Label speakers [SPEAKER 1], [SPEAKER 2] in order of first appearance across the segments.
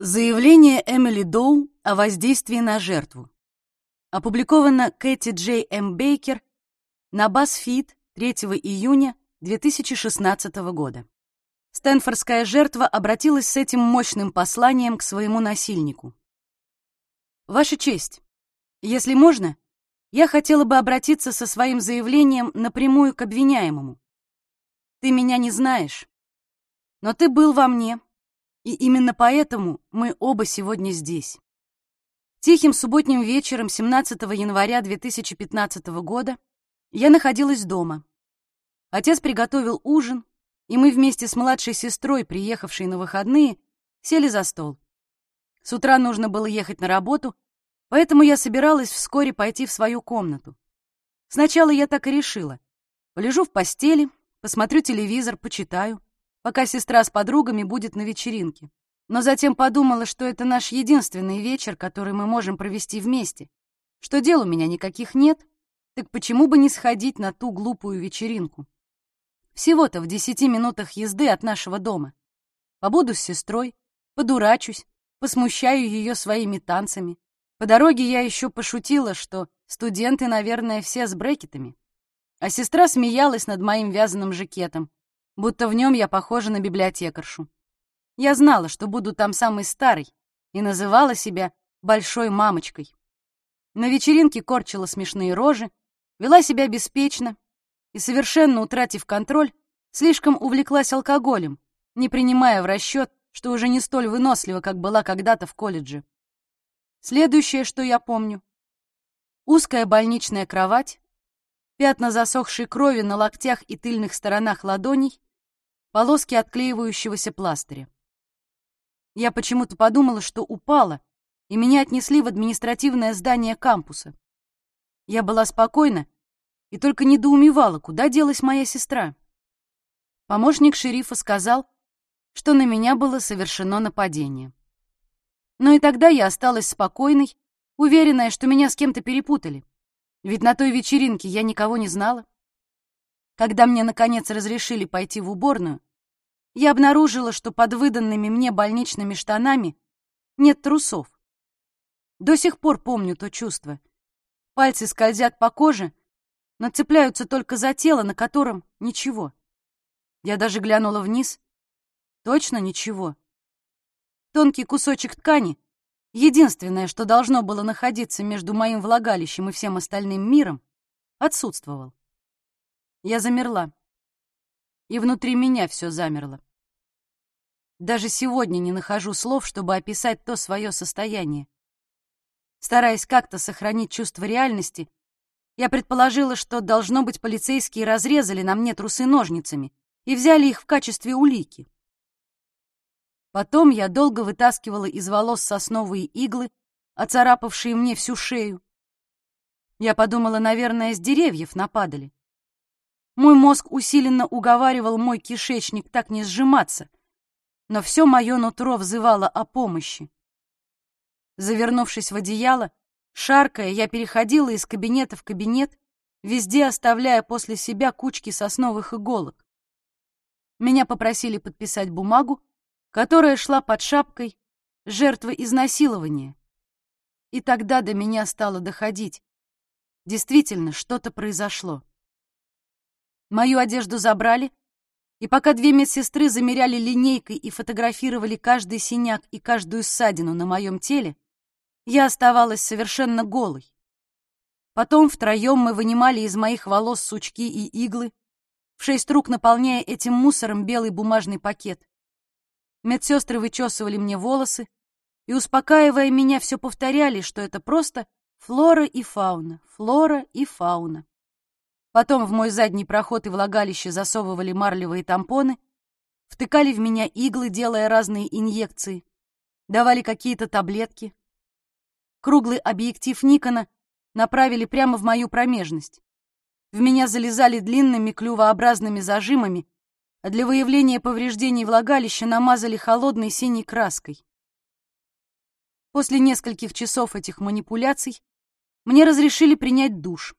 [SPEAKER 1] Заявление Эмили Доу о воздействии на жертву. Опубликовано Кэти Джей М. Бейкер на BuzzFeed 3 июня 2016 года. Стэнфордская жертва обратилась с этим мощным посланием к своему насильнику. «Ваша честь, если можно, я хотела бы обратиться со своим заявлением напрямую к обвиняемому. Ты меня не знаешь, но ты был во мне, и именно поэтому мы оба сегодня здесь. Тихим субботним вечером 17 января 2015 года я находилась дома. Отец приготовил ужин, и мы вместе с младшей сестрой, приехавшей на выходные, сели за стол. С утра нужно было ехать на работу, поэтому я собиралась вскоре пойти в свою комнату. Сначала я так и решила. Полежу в постели, посмотрю телевизор, почитаю пока сестра с подругами будет на вечеринке. Но затем подумала, что это наш единственный вечер, который мы можем провести вместе. Что дел у меня никаких нет, так почему бы не сходить на ту глупую вечеринку? Всего-то в десяти минутах езды от нашего дома. Побуду с сестрой, подурачусь, посмущаю ее своими танцами. По дороге я еще пошутила, что студенты, наверное, все с брекетами. А сестра смеялась над моим вязаным жакетом, будто в нем я похожа на библиотекаршу. Я знала, что буду там самой старой, и называла себя большой мамочкой. На вечеринке корчила смешные рожи, вела себя беспечно и, совершенно утратив контроль, слишком увлеклась алкоголем, не принимая в расчет, что уже не столь вынослива, как была когда-то в колледже. Следующее, что я помню — узкая больничная кровать, пятна засохшей крови на локтях и тыльных сторонах ладоней, полоски отклеивающегося пластыря. Я почему-то подумала, что упала, и меня отнесли в административное здание кампуса. Я была спокойна и только недоумевала, куда делась моя сестра. Помощник шерифа сказал, что на меня было совершено нападение. Но и тогда я осталась спокойной, уверенная, что меня с кем-то перепутали. Ведь на той вечеринке я никого не знала. Когда мне, наконец, разрешили пойти в уборную, я обнаружила, что под выданными мне больничными штанами нет трусов. До сих пор помню то чувство. Пальцы скользят по коже, но цепляются только за тело, на котором ничего. Я даже глянула вниз. Точно ничего. Тонкий кусочек ткани — единственное, что должно было находиться между моим влагалищем и всем остальным миром, отсутствовал. Я замерла. И внутри меня все замерло. Даже сегодня не нахожу слов, чтобы описать то свое состояние. Стараясь как-то сохранить чувство реальности, я предположила, что, должно быть, полицейские разрезали на мне трусы ножницами и взяли их в качестве улики. Потом я долго вытаскивала из волос сосновые иглы, оцарапавшие мне всю шею. Я подумала, наверное, с деревьев нападали. Мой мозг усиленно уговаривал мой кишечник так не сжиматься, но все мое нутро взывало о помощи. Завернувшись в одеяло, шаркая, я переходила из кабинета в кабинет, везде оставляя после себя кучки сосновых иголок. Меня попросили подписать бумагу, которая шла под шапкой «Жертва изнасилования». И тогда до меня стало доходить. Действительно, что-то произошло. Мою одежду забрали, и пока две медсестры замеряли линейкой и фотографировали каждый синяк и каждую ссадину на моем теле, я оставалась совершенно голой. Потом втроем мы вынимали из моих волос сучки и иглы, в шесть рук наполняя этим мусором белый бумажный пакет. Медсестры вычесывали мне волосы и, успокаивая меня, все повторяли, что это просто флора и фауна, флора и фауна. Потом в мой задний проход и влагалище засовывали марлевые тампоны, втыкали в меня иглы, делая разные инъекции, давали какие-то таблетки. Круглый объектив Никона направили прямо в мою промежность. В меня залезали длинными клювообразными зажимами, а для выявления повреждений влагалища намазали холодной синей краской. После нескольких часов этих манипуляций мне разрешили принять душ.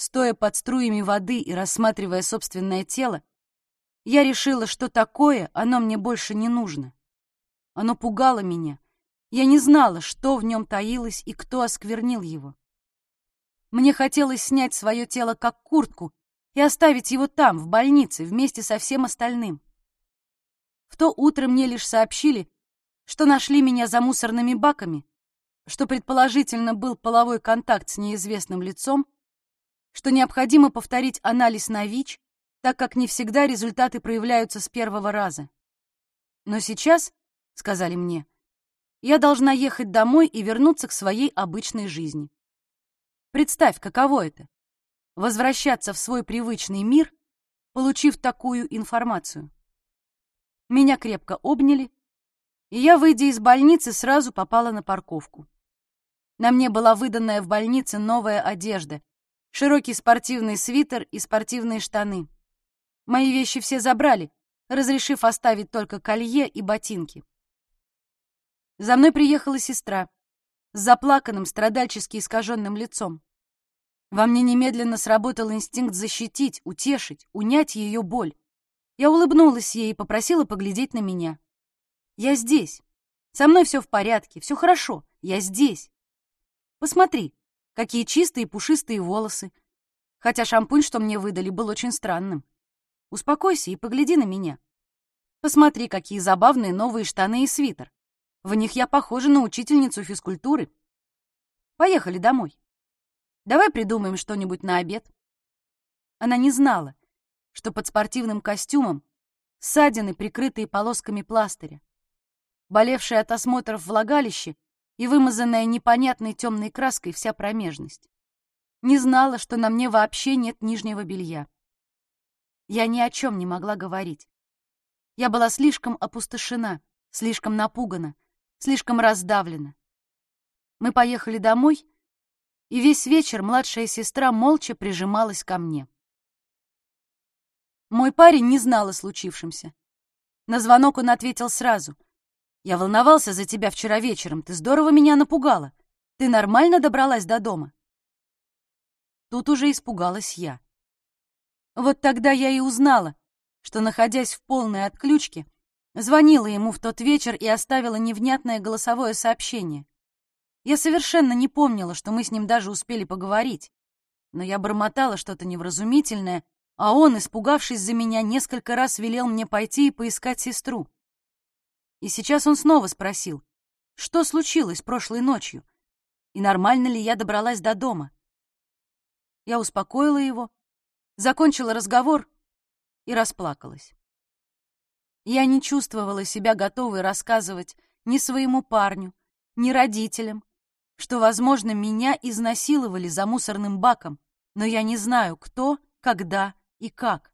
[SPEAKER 1] Стоя под струями воды и рассматривая собственное тело, я решила, что такое оно мне больше не нужно. Оно пугало меня. Я не знала, что в нем таилось и кто осквернил его. Мне хотелось снять свое тело как куртку и оставить его там, в больнице, вместе со всем остальным. В то утро мне лишь сообщили, что нашли меня за мусорными баками, что предположительно был половой контакт с неизвестным лицом, что необходимо повторить анализ на ВИЧ, так как не всегда результаты проявляются с первого раза. Но сейчас, — сказали мне, — я должна ехать домой и вернуться к своей обычной жизни. Представь, каково это — возвращаться в свой привычный мир, получив такую информацию. Меня крепко обняли, и я, выйдя из больницы, сразу попала на парковку. На мне была выданная в больнице новая одежда, широкий спортивный свитер и спортивные штаны. Мои вещи все забрали, разрешив оставить только колье и ботинки. За мной приехала сестра с заплаканным, страдальчески искаженным лицом. Во мне немедленно сработал инстинкт защитить, утешить, унять ее боль. Я улыбнулась ей и попросила поглядеть на меня. «Я здесь. Со мной все в порядке, все хорошо. Я здесь. Посмотри, какие чистые пушистые волосы. Хотя шампунь, что мне выдали, был очень странным. Успокойся и погляди на меня. Посмотри, какие забавные новые штаны и свитер. В них я похожа на учительницу физкультуры. Поехали домой. Давай придумаем что-нибудь на обед. Она не знала, что под спортивным костюмом ссадины, прикрытые полосками пластыря. Болевшее от осмотров влагалище и вымазанная непонятной темной краской вся промежность. Не знала, что на мне вообще нет нижнего белья. Я ни о чем не могла говорить. Я была слишком опустошена, слишком напугана, слишком раздавлена. Мы поехали домой, и весь вечер младшая сестра молча прижималась ко мне. Мой парень не знал о случившемся. На звонок он ответил сразу — я волновался за тебя вчера вечером. Ты здорово меня напугала. Ты нормально добралась до дома?» Тут уже испугалась я. Вот тогда я и узнала, что, находясь в полной отключке, звонила ему в тот вечер и оставила невнятное голосовое сообщение. Я совершенно не помнила, что мы с ним даже успели поговорить, но я бормотала что-то невразумительное, а он, испугавшись за меня, несколько раз велел мне пойти и поискать сестру. И сейчас он снова спросил, что случилось прошлой ночью, и нормально ли я добралась до дома. Я успокоила его, закончила разговор и расплакалась. Я не чувствовала себя готовой рассказывать ни своему парню, ни родителям, что, возможно, меня изнасиловали за мусорным баком, но я не знаю, кто, когда и как.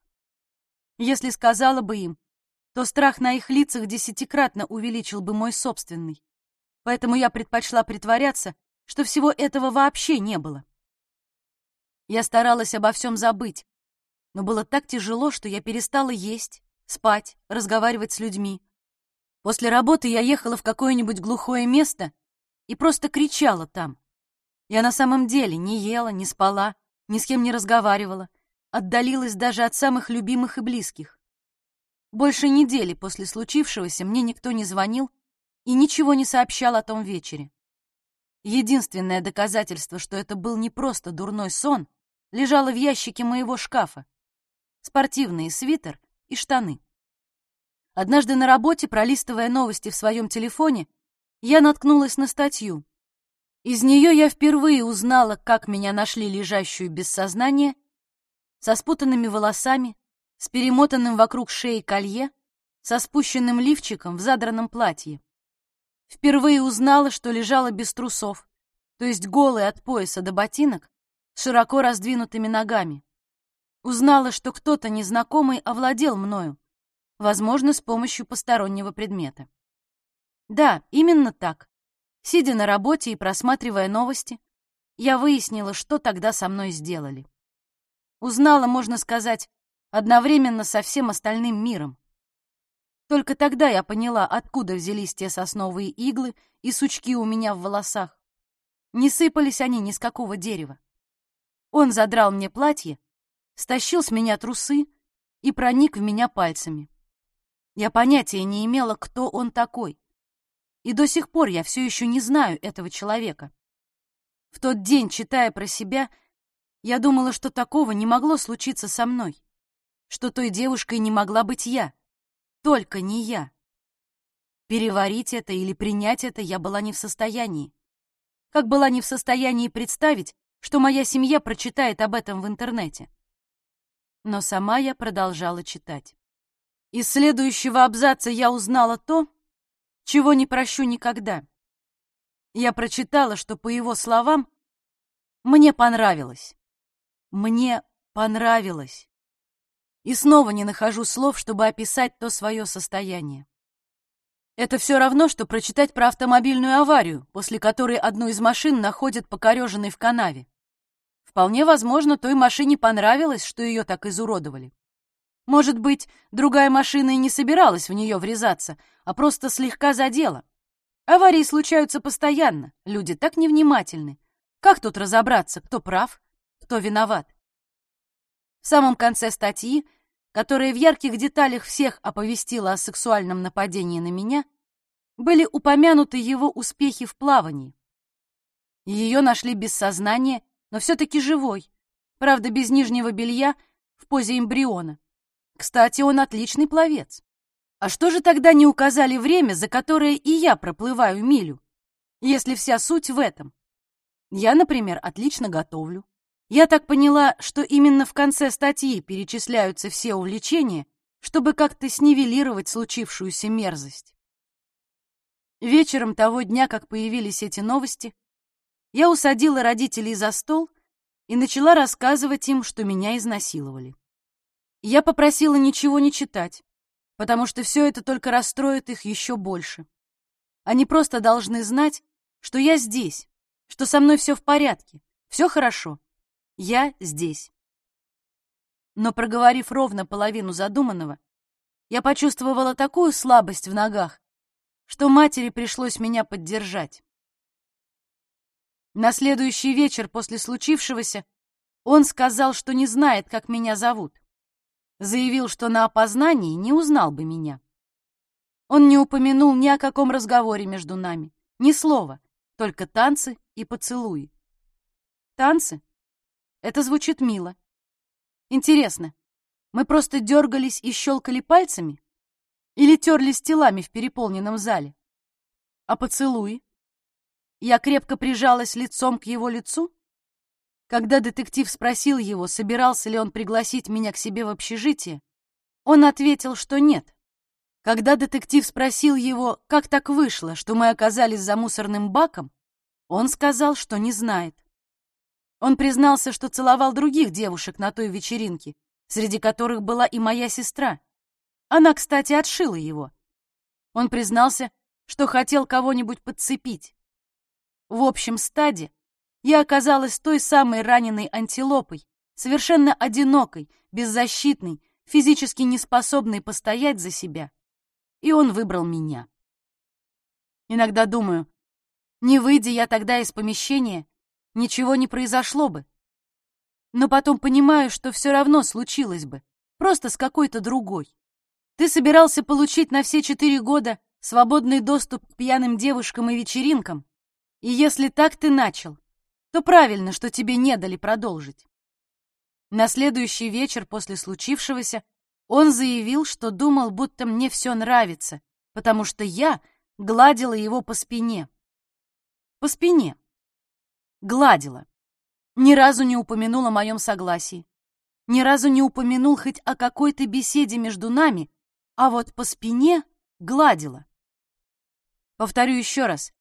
[SPEAKER 1] Если сказала бы им, то страх на их лицах десятикратно увеличил бы мой собственный. Поэтому я предпочла притворяться, что всего этого вообще не было. Я старалась обо всем забыть, но было так тяжело, что я перестала есть, спать, разговаривать с людьми. После работы я ехала в какое-нибудь глухое место и просто кричала там. Я на самом деле не ела, не спала, ни с кем не разговаривала, отдалилась даже от самых любимых и близких. Больше недели после случившегося мне никто не звонил и ничего не сообщал о том вечере. Единственное доказательство, что это был не просто дурной сон, лежало в ящике моего шкафа. Спортивный свитер и штаны. Однажды на работе, пролистывая новости в своем телефоне, я наткнулась на статью. Из нее я впервые узнала, как меня нашли лежащую без сознания, со спутанными волосами, с перемотанным вокруг шеи колье, со спущенным лифчиком в задранном платье. Впервые узнала, что лежала без трусов, то есть голая от пояса до ботинок, с широко раздвинутыми ногами. Узнала, что кто-то незнакомый овладел мною, возможно, с помощью постороннего предмета. Да, именно так. Сидя на работе и просматривая новости, я выяснила, что тогда со мной сделали. Узнала, можно сказать, одновременно со всем остальным миром. Только тогда я поняла, откуда взялись те сосновые иглы и сучки у меня в волосах. Не сыпались они ни с какого дерева. Он задрал мне платье, стащил с меня трусы и проник в меня пальцами. Я понятия не имела, кто он такой. И до сих пор я все еще не знаю этого человека. В тот день, читая про себя, я думала, что такого не могло случиться со мной, что той девушкой не могла быть я, только не я. Переварить это или принять это я была не в состоянии. Как была не в состоянии представить, что моя семья прочитает об этом в интернете. Но сама я продолжала читать. Из следующего абзаца я узнала то, чего не прощу никогда. Я прочитала, что, по его словам, мне понравилось. Мне понравилось. И снова не нахожу слов, чтобы описать то свое состояние. Это все равно, что прочитать про автомобильную аварию, после которой одну из машин находят покореженной в канаве. Вполне возможно, той машине понравилось, что ее так изуродовали. Может быть, другая машина и не собиралась в нее врезаться, а просто слегка задела. Аварии случаются постоянно, люди так невнимательны. Как тут разобраться, кто прав, кто виноват? В самом конце статьи, которая в ярких деталях всех оповестила о сексуальном нападении на меня, были упомянуты его успехи в плавании. Ее нашли без сознания, но все-таки живой, правда, без нижнего белья, в позе эмбриона. Кстати, он отличный пловец. А что же тогда не указали время, за которое и я проплываю милю, если вся суть в этом? Я, например, отлично готовлю. Я так поняла, что именно в конце статьи перечисляются все увлечения, чтобы как-то снивелировать случившуюся мерзость. Вечером того дня, как появились эти новости, я усадила родителей за стол и начала рассказывать им, что меня изнасиловали. Я попросила ничего не читать, потому что все это только расстроит их еще больше. Они просто должны знать, что я здесь, что со мной все в порядке, все хорошо. Я здесь. Но проговорив ровно половину задуманного, я почувствовала такую слабость в ногах, что матери пришлось меня поддержать. На следующий вечер после случившегося он сказал, что не знает, как меня зовут. Заявил, что на опознании не узнал бы меня. Он не упомянул ни о каком разговоре между нами, ни слова, только танцы и поцелуи. Танцы? Это звучит мило. Интересно, мы просто дергались и щелкали пальцами? Или терлись телами в переполненном зале? А поцелуи? Я крепко прижалась лицом к его лицу? Когда детектив спросил его, собирался ли он пригласить меня к себе в общежитие, он ответил, что нет. Когда детектив спросил его, как так вышло, что мы оказались за мусорным баком, он сказал, что не знает. Он признался, что целовал других девушек на той вечеринке, среди которых была и моя сестра. Она, кстати, отшила его. Он признался, что хотел кого-нибудь подцепить. В общем стаде я оказалась той самой раненой антилопой, совершенно одинокой, беззащитной, физически неспособной постоять за себя. И он выбрал меня. Иногда думаю, не выйдя я тогда из помещения, ничего не произошло бы. Но потом понимаю, что все равно случилось бы, просто с какой-то другой. Ты собирался получить на все четыре года свободный доступ к пьяным девушкам и вечеринкам, и если так ты начал, то правильно, что тебе не дали продолжить. На следующий вечер после случившегося он заявил, что думал, будто мне все нравится, потому что я гладила его по спине. По спине. Гладила. Ни разу не упомянул о моем согласии. Ни разу не упомянул хоть о какой-то беседе между нами, а вот по спине гладила. Повторю еще раз.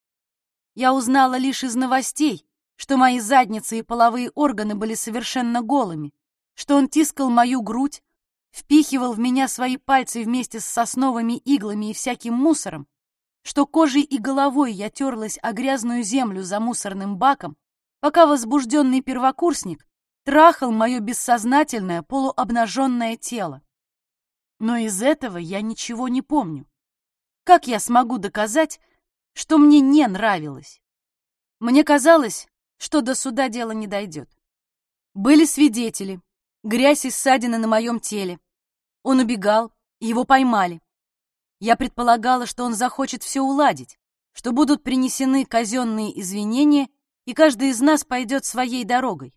[SPEAKER 1] Я узнала лишь из новостей, что мои задницы и половые органы были совершенно голыми, что он тискал мою грудь, впихивал в меня свои пальцы вместе с сосновыми иглами и всяким мусором, что кожей и головой я терлась о грязную землю за мусорным баком, пока возбужденный первокурсник трахал мое бессознательное полуобнаженное тело. Но из этого я ничего не помню. Как я смогу доказать, что мне не нравилось. Мне казалось, что до суда дело не дойдет. Были свидетели, грязь и ссадины на моем теле. Он убегал, его поймали. Я предполагала, что он захочет все уладить, что будут принесены казенные извинения, и каждый из нас пойдет своей дорогой.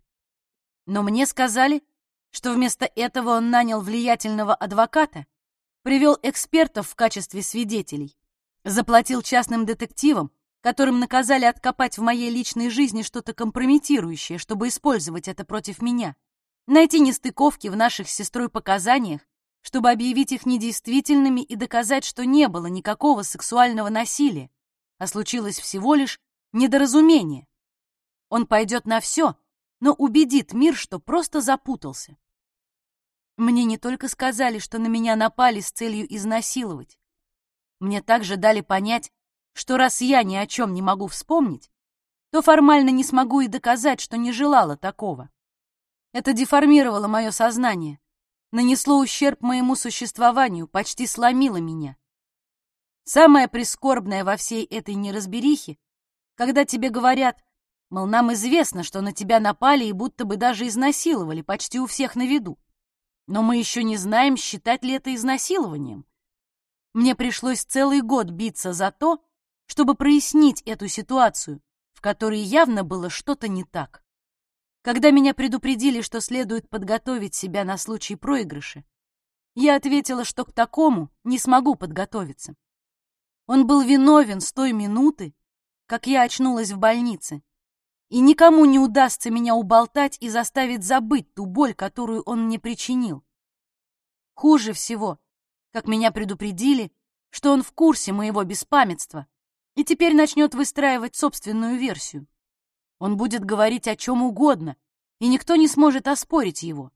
[SPEAKER 1] Но мне сказали, что вместо этого он нанял влиятельного адвоката, привел экспертов в качестве свидетелей, заплатил частным детективам, которым наказали откопать в моей личной жизни что-то компрометирующее, чтобы использовать это против меня, найти нестыковки в наших с сестрой показаниях, чтобы объявить их недействительными и доказать, что не было никакого сексуального насилия, а случилось всего лишь недоразумение. Он пойдет на все, но убедит мир, что просто запутался. Мне не только сказали, что на меня напали с целью изнасиловать. Мне также дали понять, что раз я ни о чем не могу вспомнить, то формально не смогу и доказать, что не желала такого. Это деформировало мое сознание, нанесло ущерб моему существованию, почти сломило меня. Самое прискорбное во всей этой неразберихе, когда тебе говорят, мол, нам известно, что на тебя напали и будто бы даже изнасиловали почти у всех на виду. Но мы еще не знаем, считать ли это изнасилованием. Мне пришлось целый год биться за то, чтобы прояснить эту ситуацию, в которой явно было что-то не так. Когда меня предупредили, что следует подготовить себя на случай проигрыша, я ответила, что к такому не смогу подготовиться. Он был виновен с той минуты, как я очнулась в больнице, и никому не удастся меня уболтать и заставить забыть ту боль, которую он мне причинил. Хуже всего, как меня предупредили, что он в курсе моего беспамятства и теперь начнет выстраивать собственную версию. Он будет говорить о чем угодно, и никто не сможет оспорить его.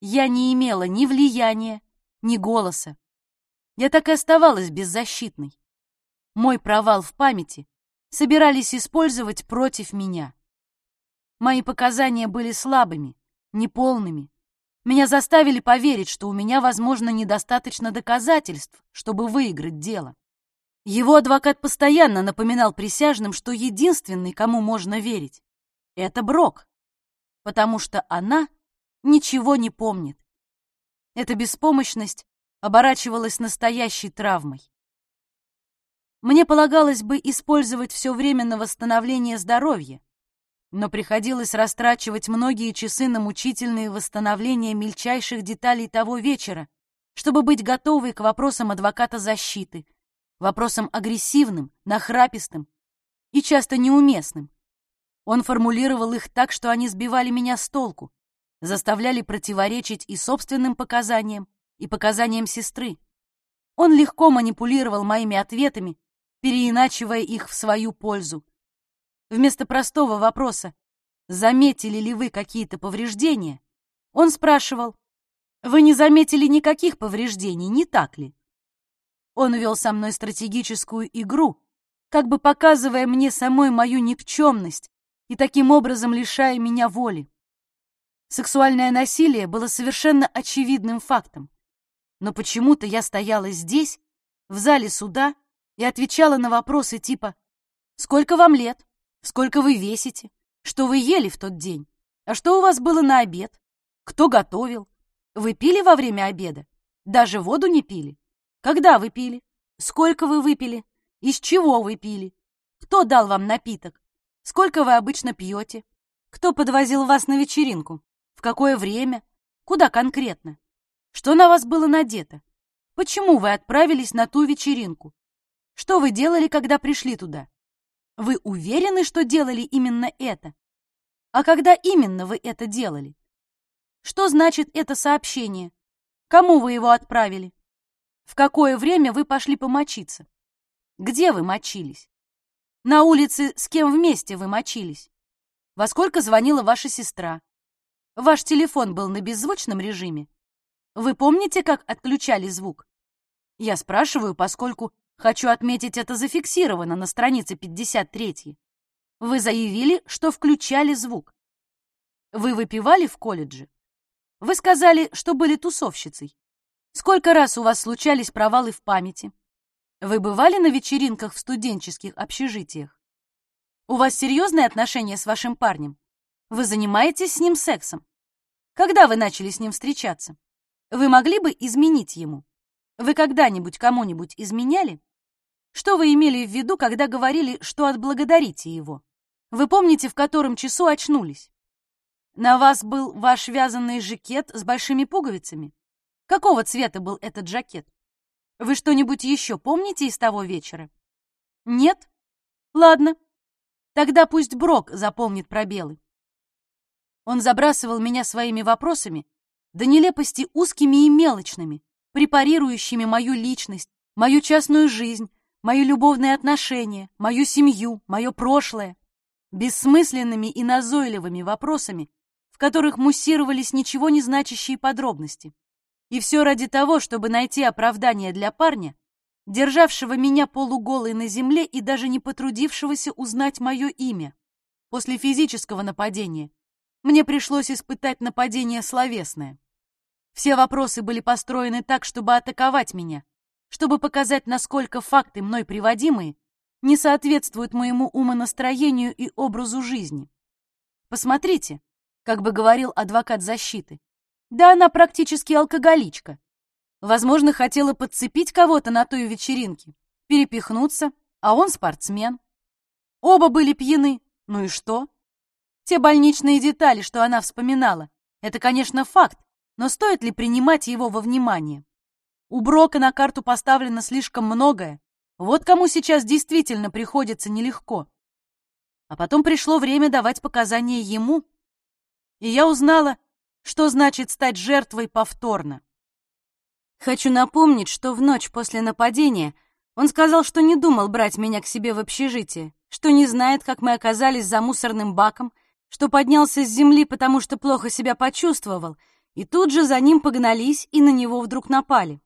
[SPEAKER 1] Я не имела ни влияния, ни голоса. Я так и оставалась беззащитной мой провал в памяти собирались использовать против меня. Мои показания были слабыми, неполными. Меня заставили поверить, что у меня, возможно, недостаточно доказательств, чтобы выиграть дело. Его адвокат постоянно напоминал присяжным, что единственный, кому можно верить, — это Брок, потому что она ничего не помнит. Эта беспомощность оборачивалась настоящей травмой. Мне полагалось бы использовать все время на восстановление здоровья, но приходилось растрачивать многие часы на мучительные восстановления мельчайших деталей того вечера, чтобы быть готовой к вопросам адвоката защиты, вопросам агрессивным, нахрапистым и часто неуместным. Он формулировал их так, что они сбивали меня с толку, заставляли противоречить и собственным показаниям, и показаниям сестры. Он легко манипулировал моими ответами, переиначивая их в свою пользу. Вместо простого вопроса «Заметили ли вы какие-то повреждения?» он спрашивал «Вы не заметили никаких повреждений, не так ли?» Он вел со мной стратегическую игру, как бы показывая мне самой мою никчемность и таким образом лишая меня воли. Сексуальное насилие было совершенно очевидным фактом. Но почему-то я стояла здесь, в зале суда, и отвечала на вопросы типа «Сколько вам лет? Сколько вы весите? Что вы ели в тот день? А что у вас было на обед? Кто готовил? Вы пили во время обеда? Даже воду не пили? Когда вы пили? Сколько вы выпили? Из чего вы пили? Кто дал вам напиток? Сколько вы обычно пьете? Кто подвозил вас на вечеринку? В какое время? Куда конкретно? Что на вас было надето? Почему вы отправились на ту вечеринку? Что вы делали, когда пришли туда? Вы уверены, что делали именно это? А когда именно вы это делали? Что значит это сообщение? Кому вы его отправили? В какое время вы пошли помочиться? Где вы мочились? На улице с кем вместе вы мочились? Во сколько звонила ваша сестра? Ваш телефон был на беззвучном режиме? Вы помните, как отключали звук? Я спрашиваю, поскольку Хочу отметить, это зафиксировано на странице 53. Вы заявили, что включали звук. Вы выпивали в колледже? Вы сказали, что были тусовщицей. Сколько раз у вас случались провалы в памяти? Вы бывали на вечеринках в студенческих общежитиях? У вас серьезные отношения с вашим парнем? Вы занимаетесь с ним сексом? Когда вы начали с ним встречаться? Вы могли бы изменить ему? Вы когда-нибудь кому-нибудь изменяли? Что вы имели в виду, когда говорили, что отблагодарите его? Вы помните, в котором часу очнулись? На вас был ваш вязаный жакет с большими пуговицами? Какого цвета был этот жакет? Вы что-нибудь еще помните из того вечера? Нет? Ладно. Тогда пусть Брок запомнит пробелы. Он забрасывал меня своими вопросами, до нелепости узкими и мелочными, препарирующими мою личность, мою частную жизнь, мои любовные отношения, мою семью, мое прошлое, бессмысленными и назойливыми вопросами, в которых муссировались ничего не значащие подробности. И все ради того, чтобы найти оправдание для парня, державшего меня полуголой на земле и даже не потрудившегося узнать мое имя. После физического нападения мне пришлось испытать нападение словесное. Все вопросы были построены так, чтобы атаковать меня, чтобы показать, насколько факты, мной приводимые, не соответствуют моему умонастроению и образу жизни. Посмотрите, как бы говорил адвокат защиты, да она практически алкоголичка. Возможно, хотела подцепить кого-то на той вечеринке, перепихнуться, а он спортсмен. Оба были пьяны, ну и что? Те больничные детали, что она вспоминала, это, конечно, факт, но стоит ли принимать его во внимание? У Брока на карту поставлено слишком многое. Вот кому сейчас действительно приходится нелегко. А потом пришло время давать показания ему. И я узнала, что значит стать жертвой повторно. Хочу напомнить, что в ночь после нападения он сказал, что не думал брать меня к себе в общежитие, что не знает, как мы оказались за мусорным баком, что поднялся с земли, потому что плохо себя почувствовал, и тут же за ним погнались и на него вдруг напали.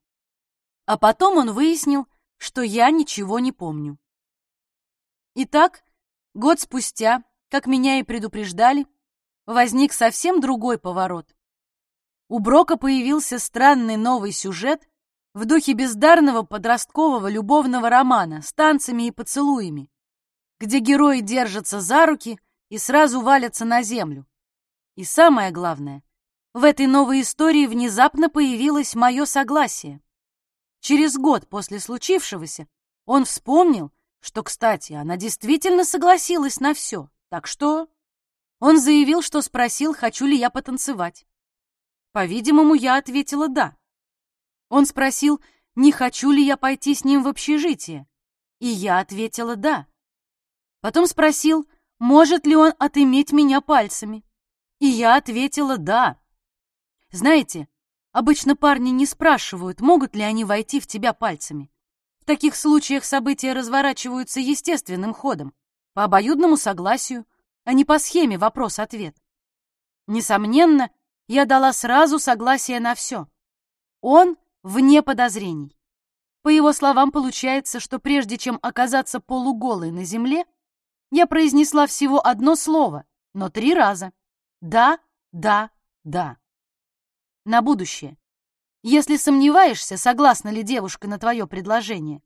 [SPEAKER 1] А потом он выяснил, что я ничего не помню. Итак, год спустя, как меня и предупреждали, возник совсем другой поворот. У Брока появился странный новый сюжет в духе бездарного подросткового любовного романа с танцами и поцелуями, где герои держатся за руки и сразу валятся на землю. И самое главное, в этой новой истории внезапно появилось мое согласие. Через год после случившегося он вспомнил, что, кстати, она действительно согласилась на все, так что... Он заявил, что спросил, хочу ли я потанцевать. По-видимому, я ответила «да». Он спросил, не хочу ли я пойти с ним в общежитие, и я ответила «да». Потом спросил, может ли он отыметь меня пальцами, и я ответила «да». Знаете, Обычно парни не спрашивают, могут ли они войти в тебя пальцами. В таких случаях события разворачиваются естественным ходом, по обоюдному согласию, а не по схеме вопрос-ответ. Несомненно, я дала сразу согласие на все. Он вне подозрений. По его словам, получается, что прежде чем оказаться полуголой на земле, я произнесла всего одно слово, но три раза. Да, да, да на будущее. Если сомневаешься, согласна ли девушка на твое предложение,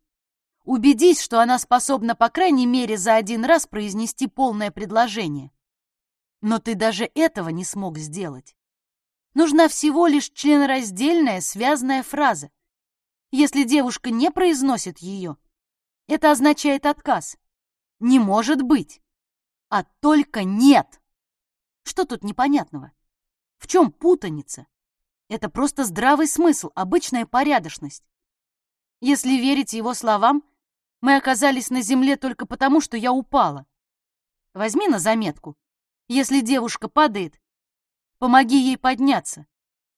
[SPEAKER 1] убедись, что она способна, по крайней мере, за один раз произнести полное предложение. Но ты даже этого не смог сделать. Нужна всего лишь членораздельная связанная фраза. Если девушка не произносит ее, это означает отказ. Не может быть, а только нет. Что тут непонятного? В чем путаница? Это просто здравый смысл, обычная порядочность. Если верить его словам, мы оказались на земле только потому, что я упала. Возьми на заметку. Если девушка падает, помоги ей подняться.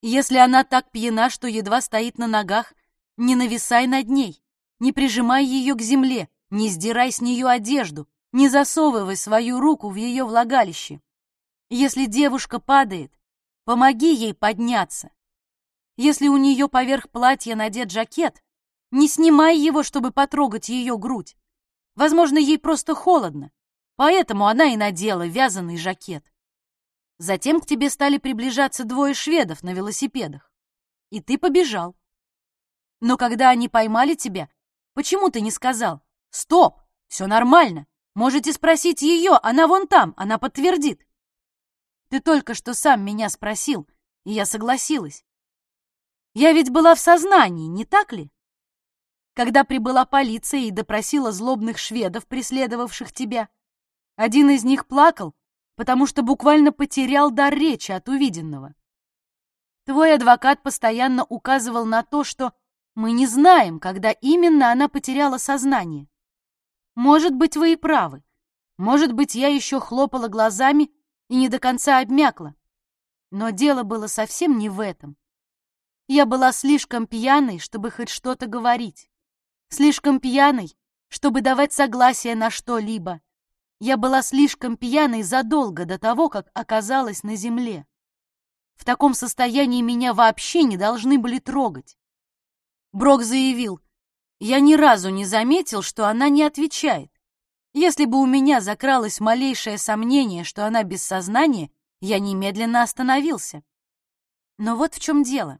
[SPEAKER 1] Если она так пьяна, что едва стоит на ногах, не нависай над ней, не прижимай ее к земле, не сдирай с нее одежду, не засовывай свою руку в ее влагалище. Если девушка падает, помоги ей подняться. Если у нее поверх платья надет жакет, не снимай его, чтобы потрогать ее грудь. Возможно, ей просто холодно, поэтому она и надела вязаный жакет. Затем к тебе стали приближаться двое шведов на велосипедах, и ты побежал. Но когда они поймали тебя, почему ты не сказал «Стоп, все нормально, можете спросить ее, она вон там, она подтвердит». Ты только что сам меня спросил, и я согласилась. Я ведь была в сознании, не так ли? когда прибыла полиция и допросила злобных шведов, преследовавших тебя. Один из них плакал, потому что буквально потерял дар речи от увиденного. Твой адвокат постоянно указывал на то, что мы не знаем, когда именно она потеряла сознание. Может быть, вы и правы. Может быть, я еще хлопала глазами и не до конца обмякла. Но дело было совсем не в этом. Я была слишком пьяной, чтобы хоть что-то говорить. Слишком пьяной, чтобы давать согласие на что-либо. Я была слишком пьяной задолго до того, как оказалась на земле. В таком состоянии меня вообще не должны были трогать. Брок заявил, я ни разу не заметил, что она не отвечает. Если бы у меня закралось малейшее сомнение, что она без сознания, я немедленно остановился. Но вот в чем дело.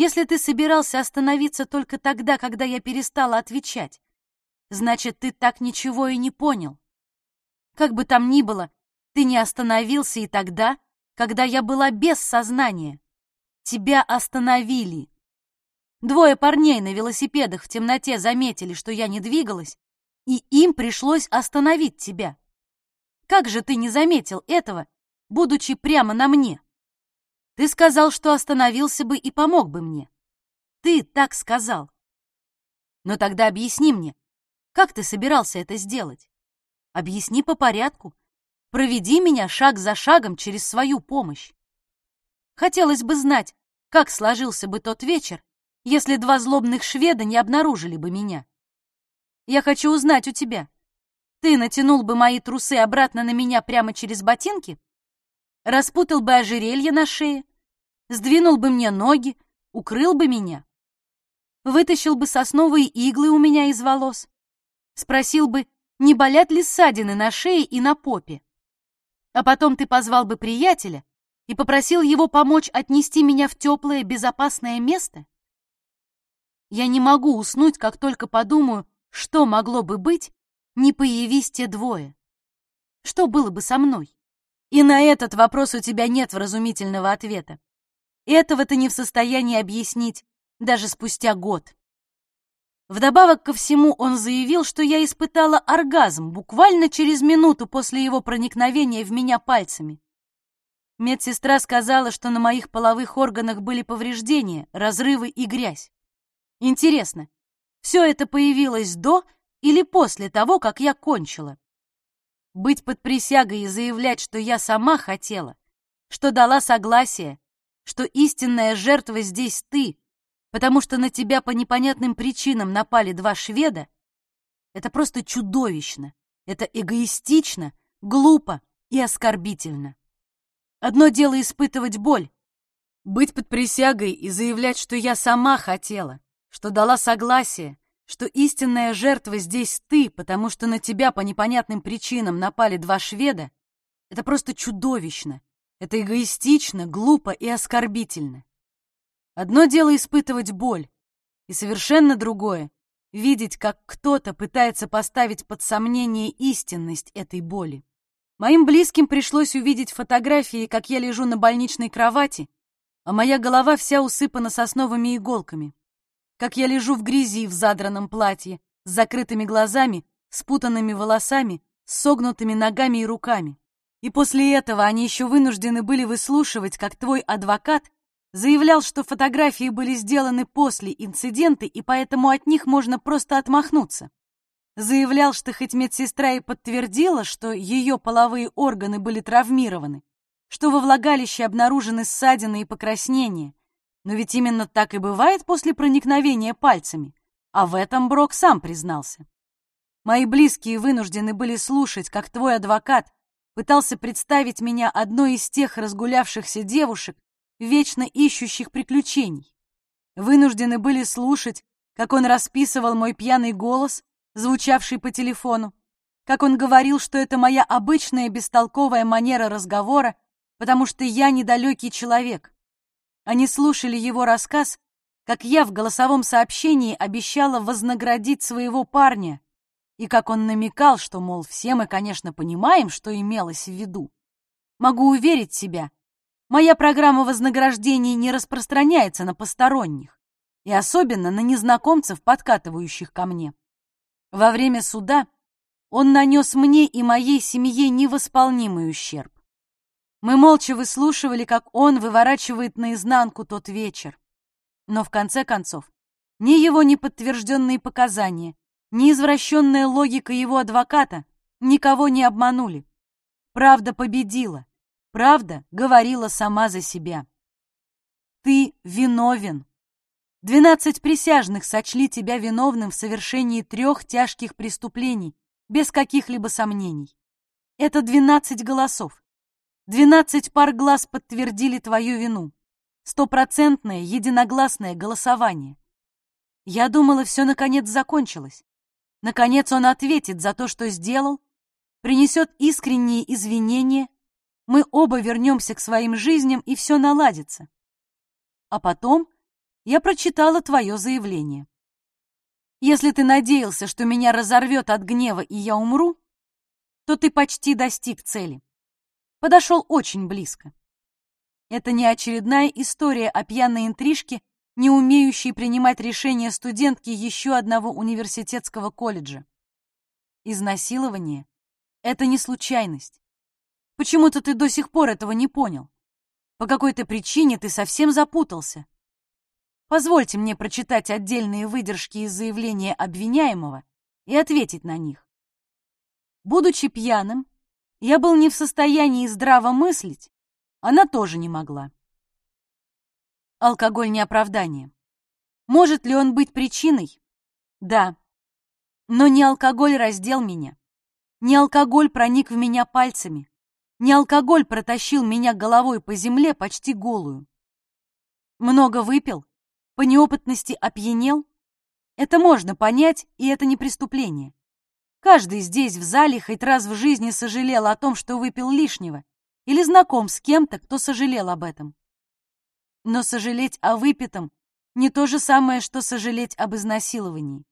[SPEAKER 1] Если ты собирался остановиться только тогда, когда я перестала отвечать, значит, ты так ничего и не понял. Как бы там ни было, ты не остановился и тогда, когда я была без сознания. Тебя остановили. Двое парней на велосипедах в темноте заметили, что я не двигалась, и им пришлось остановить тебя. Как же ты не заметил этого, будучи прямо на мне? Ты сказал, что остановился бы и помог бы мне. Ты так сказал. Но тогда объясни мне, как ты собирался это сделать? Объясни по порядку. Проведи меня шаг за шагом через свою помощь. Хотелось бы знать, как сложился бы тот вечер, если два злобных шведа не обнаружили бы меня. Я хочу узнать у тебя. Ты натянул бы мои трусы обратно на меня прямо через ботинки? Распутал бы ожерелье на шее? Сдвинул бы мне ноги? Укрыл бы меня? Вытащил бы сосновые иглы у меня из волос? Спросил бы, не болят ли ссадины на шее и на попе. А потом ты позвал бы приятеля и попросил его помочь отнести меня в теплое, безопасное место? Я не могу уснуть, как только подумаю, что могло бы быть, не появись те двое. Что было бы со мной? И на этот вопрос у тебя нет вразумительного ответа. Этого ты не в состоянии объяснить даже спустя год. Вдобавок ко всему он заявил, что я испытала оргазм буквально через минуту после его проникновения в меня пальцами. Медсестра сказала, что на моих половых органах были повреждения, разрывы и грязь. Интересно, все это появилось до или после того, как я кончила? Быть под присягой и заявлять, что я сама хотела, что дала согласие, что истинная жертва здесь ты, потому что на тебя по непонятным причинам напали два шведа, это просто чудовищно, это эгоистично, глупо и оскорбительно. Одно дело испытывать боль, быть под присягой и заявлять, что я сама хотела, что дала согласие, что истинная жертва здесь ты, потому что на тебя по непонятным причинам напали два шведа, это просто чудовищно, это эгоистично, глупо и оскорбительно. Одно дело испытывать боль, и совершенно другое — видеть, как кто-то пытается поставить под сомнение истинность этой боли. Моим близким пришлось увидеть фотографии, как я лежу на больничной кровати, а моя голова вся усыпана сосновыми иголками, как я лежу в грязи в задранном платье, с закрытыми глазами, спутанными волосами, согнутыми ногами и руками. И после этого они еще вынуждены были выслушивать, как твой адвокат Заявлял, что фотографии были сделаны после инцидента, и поэтому от них можно просто отмахнуться. Заявлял, что хоть медсестра и подтвердила, что ее половые органы были травмированы, что во влагалище обнаружены ссадины и покраснения, но ведь именно так и бывает после проникновения пальцами, а в этом Брок сам признался. Мои близкие вынуждены были слушать, как твой адвокат пытался представить меня одной из тех разгулявшихся девушек, вечно ищущих приключений. Вынуждены были слушать, как он расписывал мой пьяный голос, звучавший по телефону, как он говорил, что это моя обычная бестолковая манера разговора, потому что я недалекий человек. Они слушали его рассказ, как я в голосовом сообщении обещала вознаградить своего парня, и как он намекал, что, мол, все мы, конечно, понимаем, что имелось в виду. Могу уверить себя, Моя программа вознаграждений не распространяется на посторонних. и особенно на незнакомцев, подкатывающих ко мне. Во время суда он нанес мне и моей семье невосполнимый ущерб. Мы молча выслушивали, как он выворачивает наизнанку тот вечер. Но в конце концов, ни его неподтвержденные показания, ни извращенная логика его адвоката никого не обманули. Правда победила. Правда говорила сама за себя. Ты виновен. Двенадцать присяжных сочли тебя виновным в совершении трех тяжких преступлений, без каких-либо сомнений. Это двенадцать голосов. Двенадцать пар глаз подтвердили твою вину. Стопроцентное единогласное голосование. Я думала, все наконец закончилось. Наконец он ответит за то, что сделал, принесет искренние извинения, мы оба вернемся к своим жизням, и все наладится. А потом я прочитала твое заявление. Если ты надеялся, что меня разорвет от гнева и я умру, то ты почти достиг цели. Подошел очень близко. Это не очередная история о пьяной интрижке, не умеющей принимать решения студентки еще одного университетского колледжа. Изнасилование — это не случайность. Почему-то ты до сих пор этого не понял. По какой-то причине ты совсем запутался. Позвольте мне прочитать отдельные выдержки из заявления обвиняемого и ответить на них. Будучи пьяным, я был не в состоянии здраво мыслить, она тоже не могла. Алкоголь не оправдание. Может ли он быть причиной? Да. Но не алкоголь раздел меня. Не алкоголь проник в меня пальцами. Не алкоголь протащил меня головой по земле почти голую. Много выпил, по неопытности опьянел? Это можно понять, и это не преступление. Каждый здесь в зале хоть раз в жизни сожалел о том, что выпил лишнего, или знаком с кем-то, кто сожалел об этом. Но сожалеть о выпитом не то же самое, что сожалеть об изнасиловании.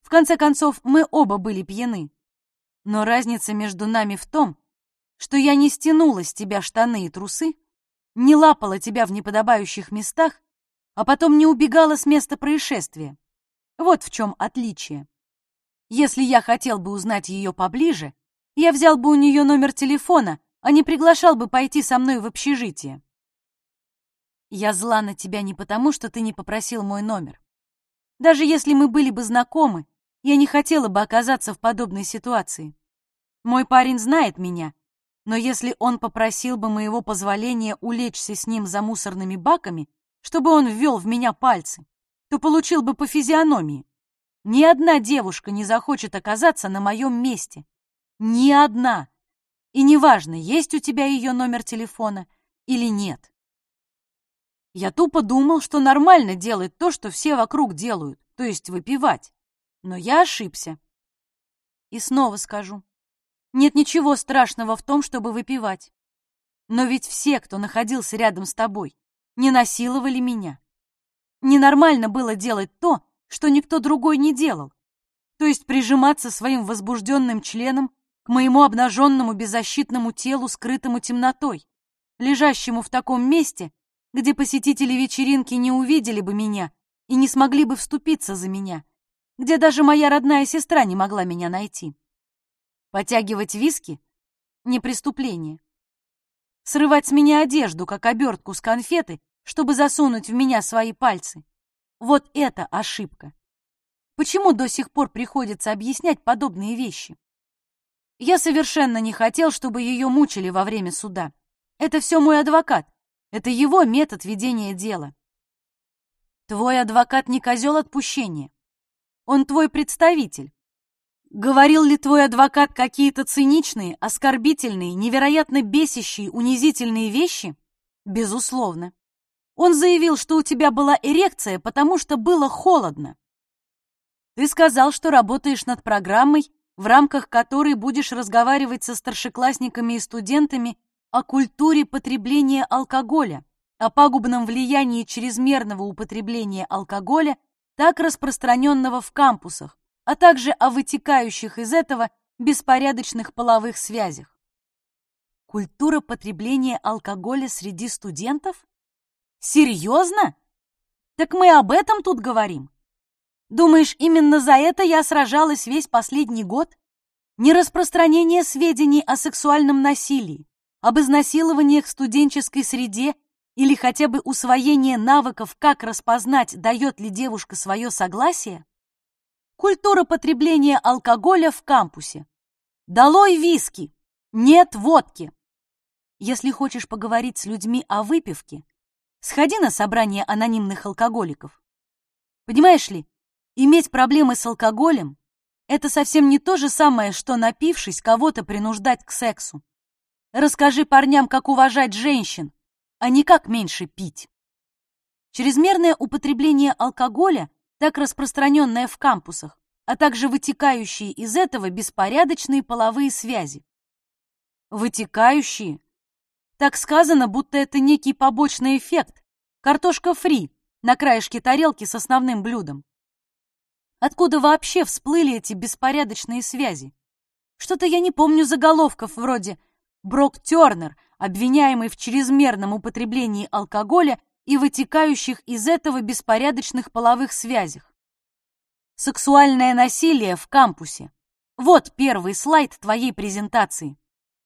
[SPEAKER 1] В конце концов, мы оба были пьяны. Но разница между нами в том, что я не стянула с тебя штаны и трусы, не лапала тебя в неподобающих местах а потом не убегала с места происшествия. Вот в чем отличие. Если я хотел бы узнать ее поближе, я взял бы у нее номер телефона, а не приглашал бы пойти со мной в общежитие. Я зла на тебя не потому, что ты не попросил мой номер. Даже если мы были бы знакомы, я не хотела бы оказаться в подобной ситуации. Мой парень знает меня, но если он попросил бы моего позволения улечься с ним за мусорными баками, чтобы он ввел в меня пальцы, то получил бы по физиономии. Ни одна девушка не захочет оказаться на моем месте. Ни одна. И неважно, есть у тебя ее номер телефона или нет. Я тупо думал, что нормально делать то, что все вокруг делают, то есть выпивать. Но я ошибся. И снова скажу. Нет ничего страшного в том, чтобы выпивать. Но ведь все, кто находился рядом с тобой, не насиловали меня. Ненормально было делать то, что никто другой не делал, то есть прижиматься своим возбужденным членом к моему обнаженному беззащитному телу, скрытому темнотой, лежащему в таком месте, где посетители вечеринки не увидели бы меня и не смогли бы вступиться за меня, где даже моя родная сестра не могла меня найти. Потягивать виски — не преступление срывать с меня одежду, как обертку с конфеты, чтобы засунуть в меня свои пальцы. Вот это ошибка. Почему до сих пор приходится объяснять подобные вещи? Я совершенно не хотел, чтобы ее мучили во время суда. Это все мой адвокат. Это его метод ведения дела. Твой адвокат не козел отпущения. Он твой представитель. Говорил ли твой адвокат какие-то циничные, оскорбительные, невероятно бесящие, унизительные вещи? Безусловно. Он заявил, что у тебя была эрекция, потому что было холодно. Ты сказал, что работаешь над программой, в рамках которой будешь разговаривать со старшеклассниками и студентами о культуре потребления алкоголя, о пагубном влиянии чрезмерного употребления алкоголя, так распространенного в кампусах, а также о вытекающих из этого беспорядочных половых связях. Культура потребления алкоголя среди студентов? Серьезно? Так мы об этом тут говорим. Думаешь, именно за это я сражалась весь последний год? Нераспространение сведений о сексуальном насилии, об изнасилованиях в студенческой среде или хотя бы усвоение навыков, как распознать, дает ли девушка свое согласие? Культура потребления алкоголя в кампусе. Долой виски! Нет водки! Если хочешь поговорить с людьми о выпивке, сходи на собрание анонимных алкоголиков. Понимаешь ли, иметь проблемы с алкоголем это совсем не то же самое, что, напившись, кого-то принуждать к сексу. Расскажи парням, как уважать женщин, а не как меньше пить. Чрезмерное употребление алкоголя, так распространенное в кампусах, а также вытекающие из этого беспорядочные половые связи. Вытекающие? Так сказано, будто это некий побочный эффект. Картошка фри на краешке тарелки с основным блюдом. Откуда вообще всплыли эти беспорядочные связи? Что-то я не помню заголовков вроде «Брок Тернер, обвиняемый в чрезмерном употреблении алкоголя и вытекающих из этого беспорядочных половых связях». Сексуальное насилие в кампусе. Вот первый слайд твоей презентации.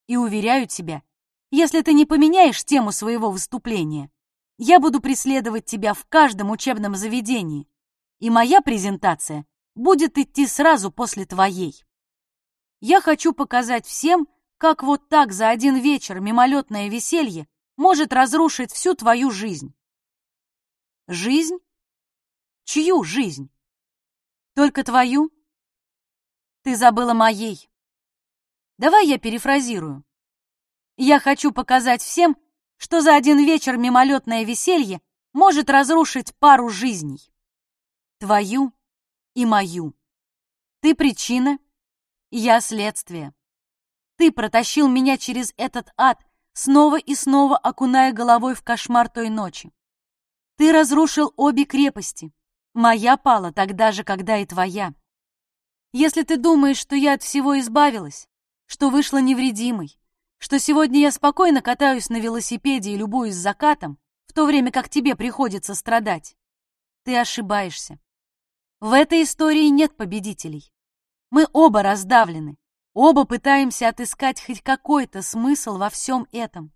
[SPEAKER 1] И уверяю тебя, если ты не поменяешь тему своего выступления, я буду преследовать тебя в каждом учебном заведении, и моя презентация будет идти сразу после твоей. Я хочу показать всем, как вот так за один вечер мимолетное веселье может разрушить всю твою жизнь. Жизнь? Чью жизнь? Только твою? Ты забыла моей. Давай я перефразирую. Я хочу показать всем, что за один вечер мимолетное веселье может разрушить пару жизней твою и мою. Ты причина, я следствие. Ты протащил меня через этот ад, снова и снова окуная головой в кошмар той ночи. Ты разрушил обе крепости. Моя пала тогда же, когда и твоя. Если ты думаешь, что я от всего избавилась, что вышла невредимой, что сегодня я спокойно катаюсь на велосипеде и любуюсь закатом, в то время как тебе приходится страдать, ты ошибаешься. В этой истории нет победителей. Мы оба раздавлены, оба пытаемся отыскать хоть какой-то смысл во всем этом.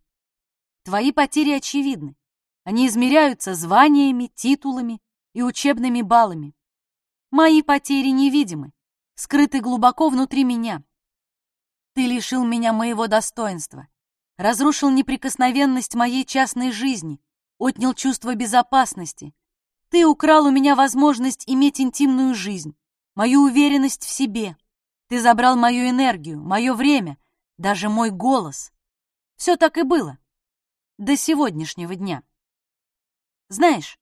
[SPEAKER 1] Твои потери очевидны. Они измеряются званиями, титулами и учебными баллами. Мои потери невидимы, скрыты глубоко внутри меня. Ты лишил меня моего достоинства, разрушил неприкосновенность моей частной жизни, отнял чувство безопасности, ты украл у меня возможность иметь интимную жизнь, мою уверенность в себе. Ты забрал мою энергию, мое время, даже мой голос. Все так и было. До сегодняшнего дня. Знаешь,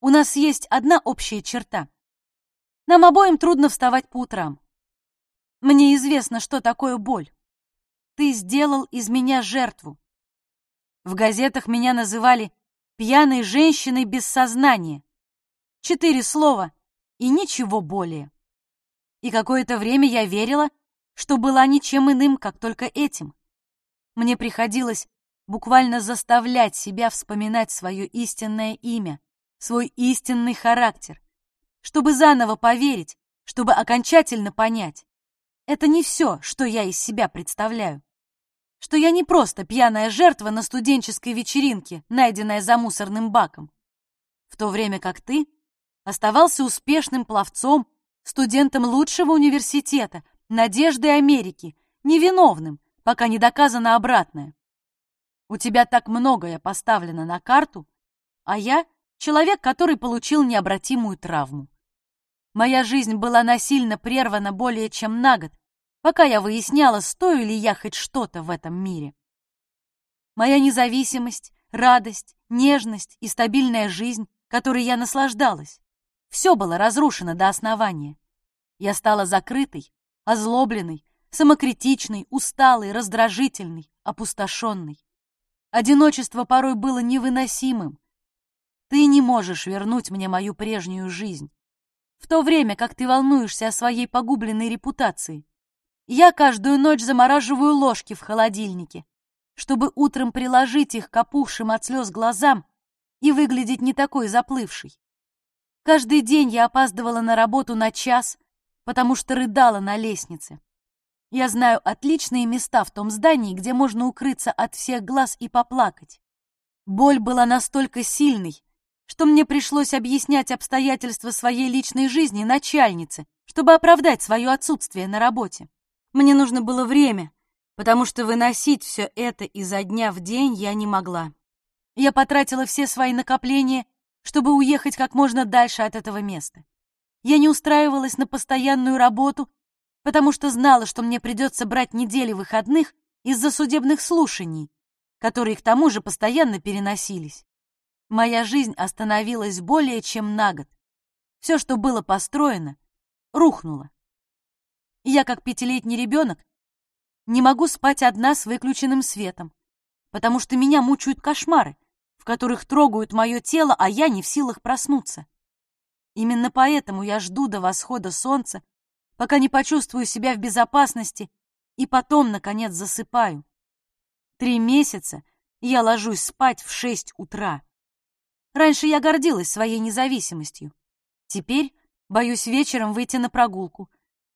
[SPEAKER 1] у нас есть одна общая черта. Нам обоим трудно вставать по утрам. Мне известно, что такое боль. Ты сделал из меня жертву. В газетах меня называли пьяной женщиной без сознания. Четыре слова и ничего более. И какое-то время я верила, что была ничем иным, как только этим. Мне приходилось буквально заставлять себя вспоминать свое истинное имя, свой истинный характер, чтобы заново поверить, чтобы окончательно понять. Это не все, что я из себя представляю. Что я не просто пьяная жертва на студенческой вечеринке, найденная за мусорным баком. В то время как ты оставался успешным пловцом, студентом лучшего университета, надеждой Америки, невиновным, пока не доказано обратное. У тебя так многое поставлено на карту, а я — человек, который получил необратимую травму. Моя жизнь была насильно прервана более чем на год, пока я выясняла, стою ли я хоть что-то в этом мире. Моя независимость, радость, нежность и стабильная жизнь, которой я наслаждалась, все было разрушено до основания. Я стала закрытой, озлобленной, самокритичной, усталой, раздражительной, опустошенной. Одиночество порой было невыносимым. Ты не можешь вернуть мне мою прежнюю жизнь. В то время, как ты волнуешься о своей погубленной репутации, я каждую ночь замораживаю ложки в холодильнике, чтобы утром приложить их к опухшим от слез глазам и выглядеть не такой заплывшей. Каждый день я опаздывала на работу на час, потому что рыдала на лестнице. Я знаю отличные места в том здании, где можно укрыться от всех глаз и поплакать. Боль была настолько сильной, что мне пришлось объяснять обстоятельства своей личной жизни начальнице, чтобы оправдать свое отсутствие на работе. Мне нужно было время, потому что выносить все это изо дня в день я не могла. Я потратила все свои накопления, чтобы уехать как можно дальше от этого места. Я не устраивалась на постоянную работу потому что знала, что мне придется брать недели выходных из-за судебных слушаний, которые к тому же постоянно переносились. Моя жизнь остановилась более чем на год. Все, что было построено, рухнуло. Я, как пятилетний ребенок, не могу спать одна с выключенным светом, потому что меня мучают кошмары, в которых трогают мое тело, а я не в силах проснуться. Именно поэтому я жду до восхода солнца, пока не почувствую себя в безопасности, и потом, наконец, засыпаю. Три месяца я ложусь спать в шесть утра. Раньше я гордилась своей независимостью. Теперь боюсь вечером выйти на прогулку.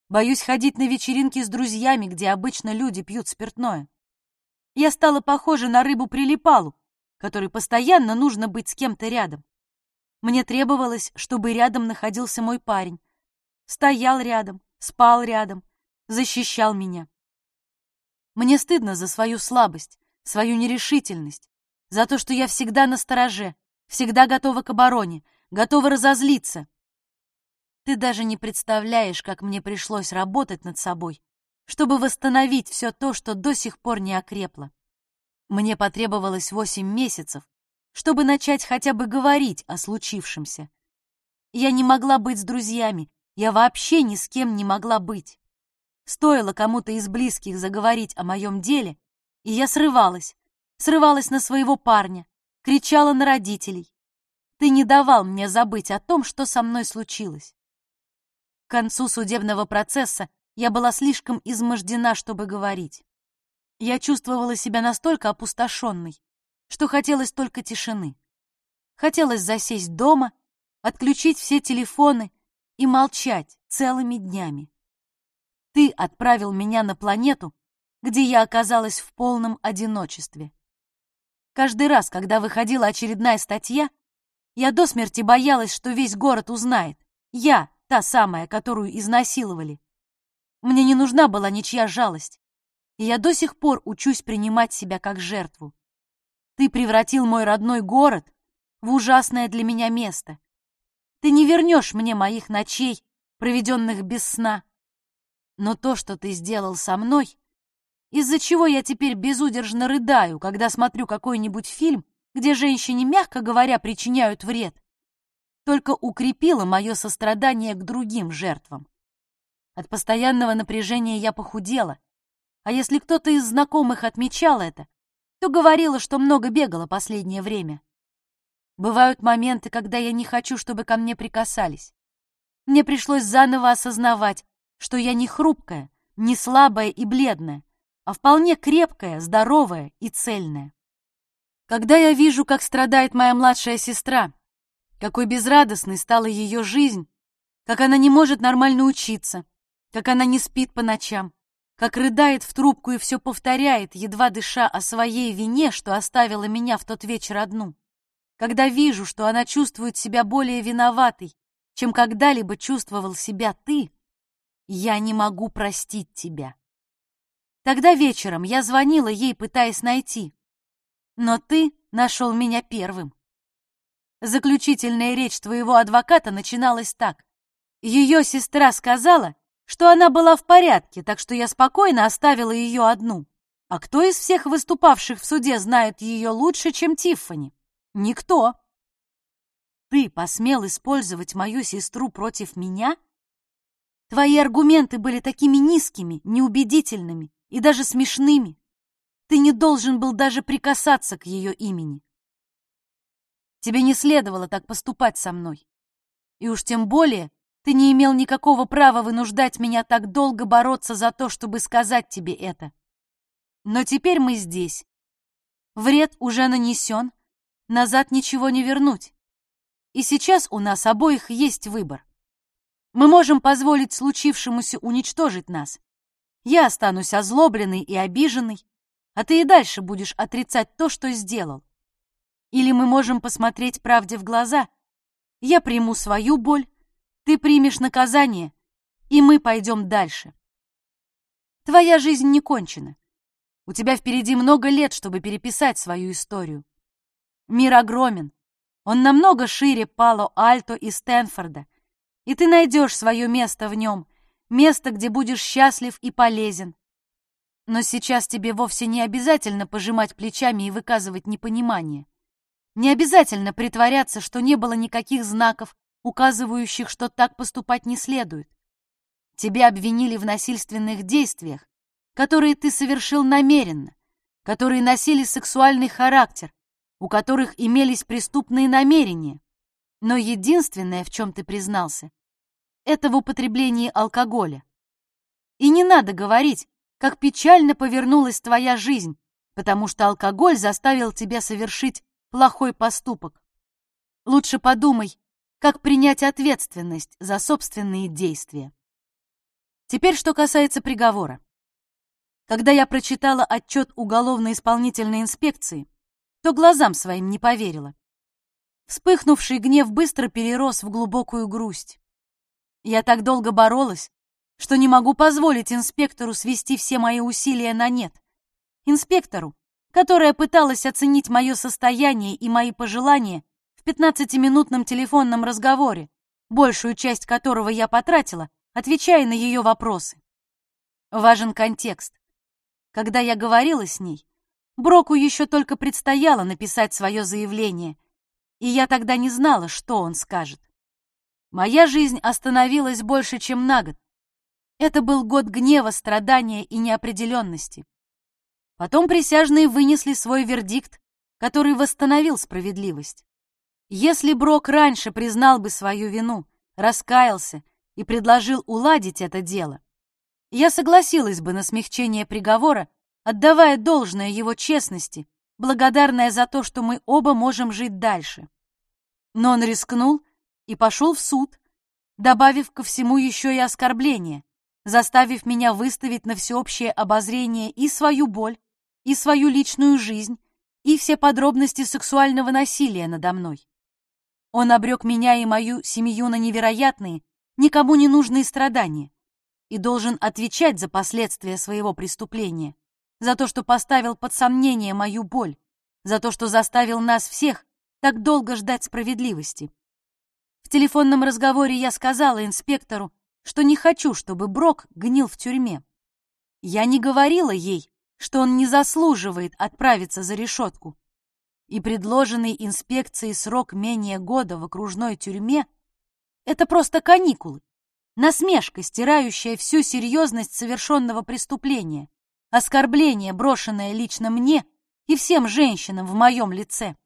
[SPEAKER 1] Боюсь ходить на вечеринки с друзьями, где обычно люди пьют спиртное. Я стала похожа на рыбу-прилипалу, которой постоянно нужно быть с кем-то рядом. Мне требовалось, чтобы рядом находился мой парень. Стоял рядом, спал рядом, защищал меня. Мне стыдно за свою слабость, свою нерешительность, за то, что я всегда на стороже, всегда готова к обороне, готова разозлиться. Ты даже не представляешь, как мне пришлось работать над собой, чтобы восстановить все то, что до сих пор не окрепло. Мне потребовалось восемь месяцев, чтобы начать хотя бы говорить о случившемся. Я не могла быть с друзьями, я вообще ни с кем не могла быть. Стоило кому-то из близких заговорить о моем деле, и я срывалась, срывалась на своего парня, кричала на родителей. Ты не давал мне забыть о том, что со мной случилось. К концу судебного процесса я была слишком измождена, чтобы говорить. Я чувствовала себя настолько опустошенной, что хотелось только тишины. Хотелось засесть дома, отключить все телефоны и молчать целыми днями. Ты отправил меня на планету, где я оказалась в полном одиночестве. Каждый раз, когда выходила очередная статья, я до смерти боялась, что весь город узнает. Я, та самая, которую изнасиловали. Мне не нужна была ничья жалость, и я до сих пор учусь принимать себя как жертву. Ты превратил мой родной город в ужасное для меня место, ты не вернешь мне моих ночей, проведенных без сна. Но то, что ты сделал со мной, из-за чего я теперь безудержно рыдаю, когда смотрю какой-нибудь фильм, где женщине, мягко говоря, причиняют вред, только укрепило мое сострадание к другим жертвам. От постоянного напряжения я похудела, а если кто-то из знакомых отмечал это, то говорила, что много бегала последнее время. Бывают моменты, когда я не хочу, чтобы ко мне прикасались. Мне пришлось заново осознавать, что я не хрупкая, не слабая и бледная, а вполне крепкая, здоровая и цельная. Когда я вижу, как страдает моя младшая сестра, какой безрадостной стала ее жизнь, как она не может нормально учиться, как она не спит по ночам, как рыдает в трубку и все повторяет, едва дыша о своей вине, что оставила меня в тот вечер одну когда вижу, что она чувствует себя более виноватой, чем когда-либо чувствовал себя ты, я не могу простить тебя. Тогда вечером я звонила ей, пытаясь найти, но ты нашел меня первым. Заключительная речь твоего адвоката начиналась так. Ее сестра сказала, что она была в порядке, так что я спокойно оставила ее одну. А кто из всех выступавших в суде знает ее лучше, чем Тиффани? Никто. Ты посмел использовать мою сестру против меня? Твои аргументы были такими низкими, неубедительными и даже смешными. Ты не должен был даже прикасаться к ее имени. Тебе не следовало так поступать со мной. И уж тем более ты не имел никакого права вынуждать меня так долго бороться за то, чтобы сказать тебе это. Но теперь мы здесь. Вред уже нанесен, назад ничего не вернуть. И сейчас у нас обоих есть выбор. Мы можем позволить случившемуся уничтожить нас. Я останусь озлобленной и обиженной, а ты и дальше будешь отрицать то, что сделал. Или мы можем посмотреть правде в глаза. Я приму свою боль, ты примешь наказание, и мы пойдем дальше. Твоя жизнь не кончена. У тебя впереди много лет, чтобы переписать свою историю. Мир огромен. Он намного шире Пало-Альто и Стэнфорда. И ты найдешь свое место в нем, место, где будешь счастлив и полезен. Но сейчас тебе вовсе не обязательно пожимать плечами и выказывать непонимание. Не обязательно притворяться, что не было никаких знаков, указывающих, что так поступать не следует. Тебя обвинили в насильственных действиях, которые ты совершил намеренно, которые носили сексуальный характер, у которых имелись преступные намерения. Но единственное, в чем ты признался, это в употреблении алкоголя. И не надо говорить, как печально повернулась твоя жизнь, потому что алкоголь заставил тебя совершить плохой поступок. Лучше подумай, как принять ответственность за собственные действия. Теперь, что касается приговора. Когда я прочитала отчет уголовно-исполнительной инспекции, то глазам своим не поверила. Вспыхнувший гнев быстро перерос в глубокую грусть. Я так долго боролась, что не могу позволить инспектору свести все мои усилия на нет. Инспектору, которая пыталась оценить мое состояние и мои пожелания в пятнадцатиминутном телефонном разговоре, большую часть которого я потратила, отвечая на ее вопросы. Важен контекст. Когда я говорила с ней, Броку еще только предстояло написать свое заявление, и я тогда не знала, что он скажет. Моя жизнь остановилась больше, чем на год. Это был год гнева, страдания и неопределенности. Потом присяжные вынесли свой вердикт, который восстановил справедливость. Если Брок раньше признал бы свою вину, раскаялся и предложил уладить это дело, я согласилась бы на смягчение приговора, отдавая должное его честности, благодарная за то, что мы оба можем жить дальше. Но он рискнул и пошел в суд, добавив ко всему еще и оскорбление, заставив меня выставить на всеобщее обозрение и свою боль, и свою личную жизнь, и все подробности сексуального насилия надо мной. Он обрек меня и мою семью на невероятные, никому не нужные страдания и должен отвечать за последствия своего преступления, за то, что поставил под сомнение мою боль, за то, что заставил нас всех так долго ждать справедливости. В телефонном разговоре я сказала инспектору, что не хочу, чтобы Брок гнил в тюрьме. Я не говорила ей, что он не заслуживает отправиться за решетку. И предложенный инспекцией срок менее года в окружной тюрьме — это просто каникулы, насмешка, стирающая всю серьезность совершенного преступления, оскорбление, брошенное лично мне и всем женщинам в моем лице.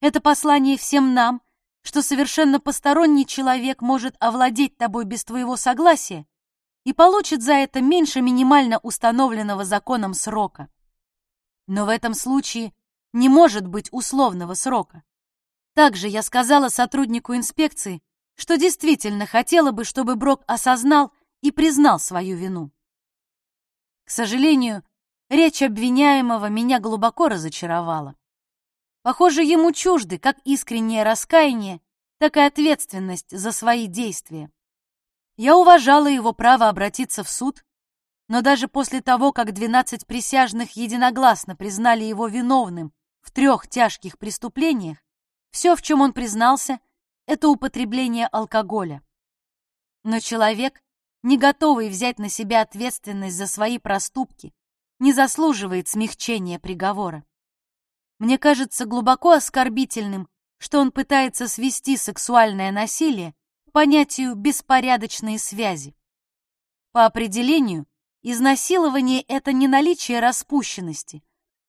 [SPEAKER 1] Это послание всем нам, что совершенно посторонний человек может овладеть тобой без твоего согласия и получит за это меньше минимально установленного законом срока. Но в этом случае не может быть условного срока. Также я сказала сотруднику инспекции, что действительно хотела бы, чтобы Брок осознал и признал свою вину. К сожалению, речь обвиняемого меня глубоко разочаровала. Похоже, ему чужды как искреннее раскаяние, так и ответственность за свои действия. Я уважала его право обратиться в суд, но даже после того, как 12 присяжных единогласно признали его виновным в трех тяжких преступлениях, все, в чем он признался, это употребление алкоголя. Но человек, не готовый взять на себя ответственность за свои проступки, не заслуживает смягчения приговора. Мне кажется глубоко оскорбительным, что он пытается свести сексуальное насилие к понятию «беспорядочные связи». По определению, изнасилование — это не наличие распущенности,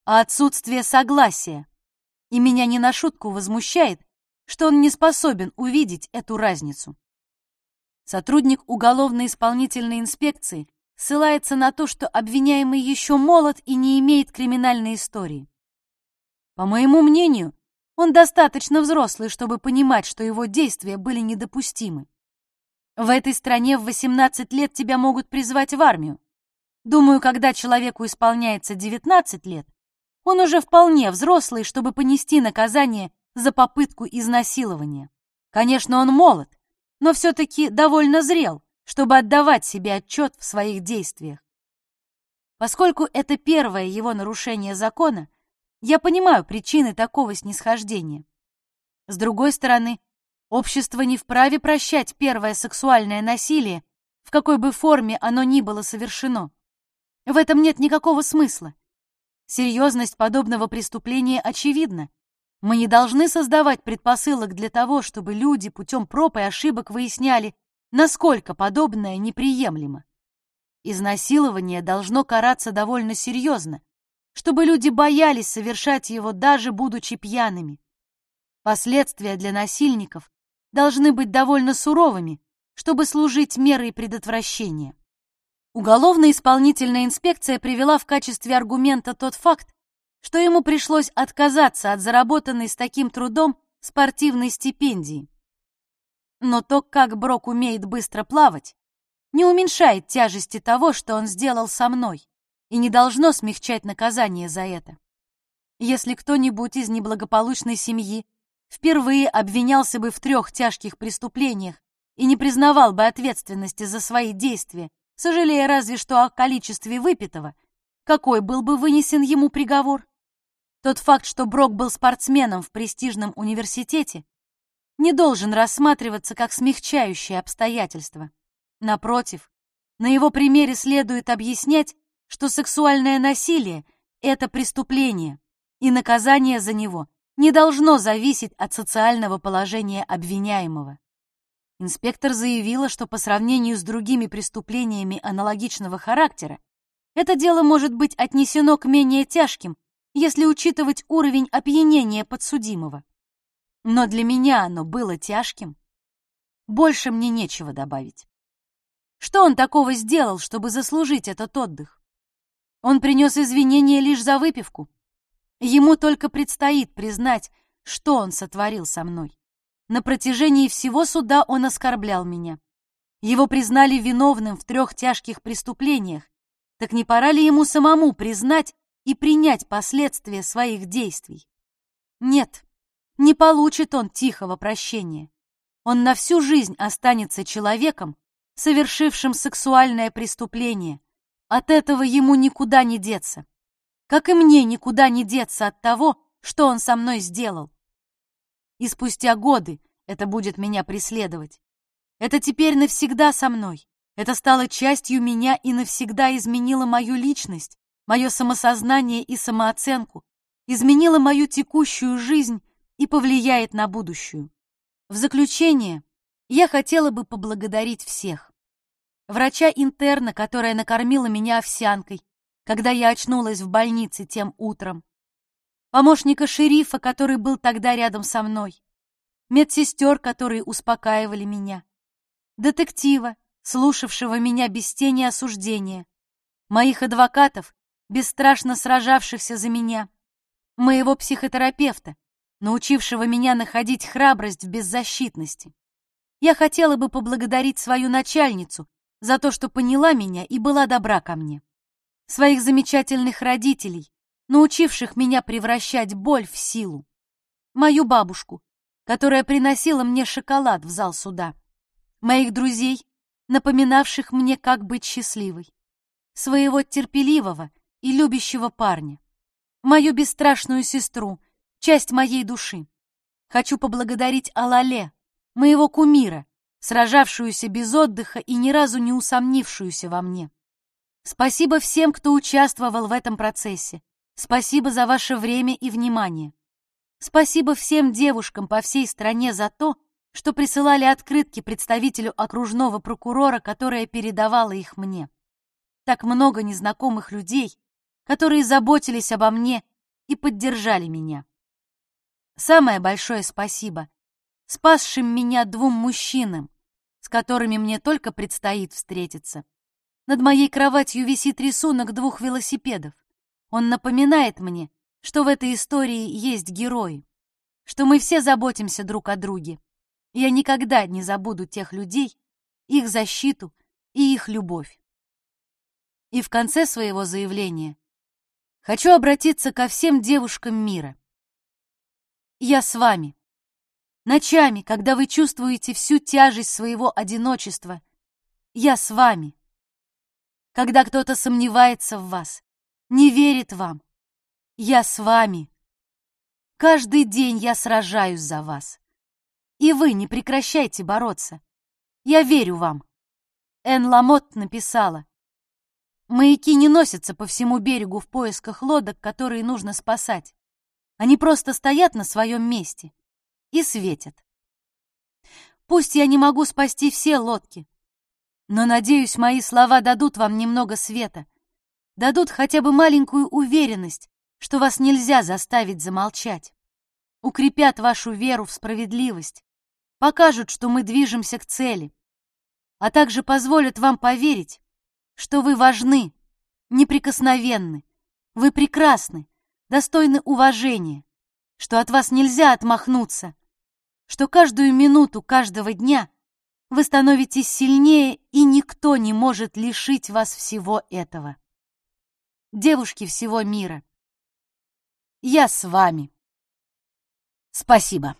[SPEAKER 1] а отсутствие согласия. И меня не на шутку возмущает, что он не способен увидеть эту разницу. Сотрудник уголовно-исполнительной инспекции ссылается на то, что обвиняемый еще молод и не имеет криминальной истории. По моему мнению, Он достаточно взрослый, чтобы понимать, что его действия были недопустимы. В этой стране в 18 лет тебя могут призвать в армию. Думаю, когда человеку исполняется 19 лет, он уже вполне взрослый, чтобы понести наказание за попытку изнасилования. Конечно, он молод, но все-таки довольно зрел, чтобы отдавать себе отчет в своих действиях. Поскольку это первое его нарушение закона, я понимаю причины такого снисхождения. С другой стороны, общество не вправе прощать первое сексуальное насилие, в какой бы форме оно ни было совершено. В этом нет никакого смысла. Серьезность подобного преступления очевидна. Мы не должны создавать предпосылок для того, чтобы люди путем проб и ошибок выясняли, насколько подобное неприемлемо. Изнасилование должно караться довольно серьезно, чтобы люди боялись совершать его, даже будучи пьяными. Последствия для насильников должны быть довольно суровыми, чтобы служить мерой предотвращения. Уголовно-исполнительная инспекция привела в качестве аргумента тот факт, что ему пришлось отказаться от заработанной с таким трудом спортивной стипендии. Но то, как Брок умеет быстро плавать, не уменьшает тяжести того, что он сделал со мной, и не должно смягчать наказание за это. Если кто-нибудь из неблагополучной семьи впервые обвинялся бы в трех тяжких преступлениях и не признавал бы ответственности за свои действия, сожалея разве что о количестве выпитого, какой был бы вынесен ему приговор? Тот факт, что Брок был спортсменом в престижном университете, не должен рассматриваться как смягчающее обстоятельство. Напротив, на его примере следует объяснять, что сексуальное насилие — это преступление, и наказание за него не должно зависеть от социального положения обвиняемого. Инспектор заявила, что по сравнению с другими преступлениями аналогичного характера, это дело может быть отнесено к менее тяжким, если учитывать уровень опьянения подсудимого. Но для меня оно было тяжким. Больше мне нечего добавить. Что он такого сделал, чтобы заслужить этот отдых? Он принес извинения лишь за выпивку. Ему только предстоит признать, что он сотворил со мной. На протяжении всего суда он оскорблял меня. Его признали виновным в трех тяжких преступлениях. Так не пора ли ему самому признать и принять последствия своих действий? Нет, не получит он тихого прощения. Он на всю жизнь останется человеком, совершившим сексуальное преступление. От этого ему никуда не деться. Как и мне никуда не деться от того, что он со мной сделал. И спустя годы это будет меня преследовать. Это теперь навсегда со мной. Это стало частью меня и навсегда изменило мою личность, мое самосознание и самооценку, изменило мою текущую жизнь и повлияет на будущую. В заключение я хотела бы поблагодарить всех. Врача-интерна, которая накормила меня овсянкой, когда я очнулась в больнице тем утром помощника шерифа, который был тогда рядом со мной, медсестер, которые успокаивали меня, детектива, слушавшего меня без тени осуждения, моих адвокатов, бесстрашно сражавшихся за меня, моего психотерапевта, научившего меня находить храбрость в беззащитности. Я хотела бы поблагодарить свою начальницу за то, что поняла меня и была добра ко мне, своих замечательных родителей, научивших меня превращать боль в силу. Мою бабушку, которая приносила мне шоколад в зал суда. Моих друзей, напоминавших мне, как быть счастливой. Своего терпеливого и любящего парня. Мою бесстрашную сестру, часть моей души. Хочу поблагодарить Алале, моего кумира, сражавшуюся без отдыха и ни разу не усомнившуюся во мне. Спасибо всем, кто участвовал в этом процессе. Спасибо за ваше время и внимание. Спасибо всем девушкам по всей стране за то, что присылали открытки представителю окружного прокурора, которая передавала их мне. Так много незнакомых людей, которые заботились обо мне и поддержали меня. Самое большое спасибо спасшим меня двум мужчинам, с которыми мне только предстоит встретиться. Над моей кроватью висит рисунок двух велосипедов. Он напоминает мне, что в этой истории есть герои. что мы все заботимся друг о друге. Я никогда не забуду тех людей, их защиту и их любовь. И в конце своего заявления хочу обратиться ко всем девушкам мира. Я с вами. Ночами, когда вы чувствуете всю тяжесть своего одиночества, я с вами. Когда кто-то сомневается в вас, не верит вам, я с вами. Каждый день я сражаюсь за вас. И вы не прекращайте бороться. Я верю вам. Эн Ламот написала. Маяки не носятся по всему берегу в поисках лодок, которые нужно спасать. Они просто стоят на своем месте и светят. Пусть я не могу спасти все лодки, но, надеюсь, мои слова дадут вам немного света, дадут хотя бы маленькую уверенность, что вас нельзя заставить замолчать, укрепят вашу веру в справедливость, покажут, что мы движемся к цели, а также позволят вам поверить, что вы важны, неприкосновенны, вы прекрасны, достойны уважения, что от вас нельзя отмахнуться, что каждую минуту каждого дня вы становитесь сильнее, и никто не может лишить вас всего этого. Девушки всего мира, я с вами. Спасибо.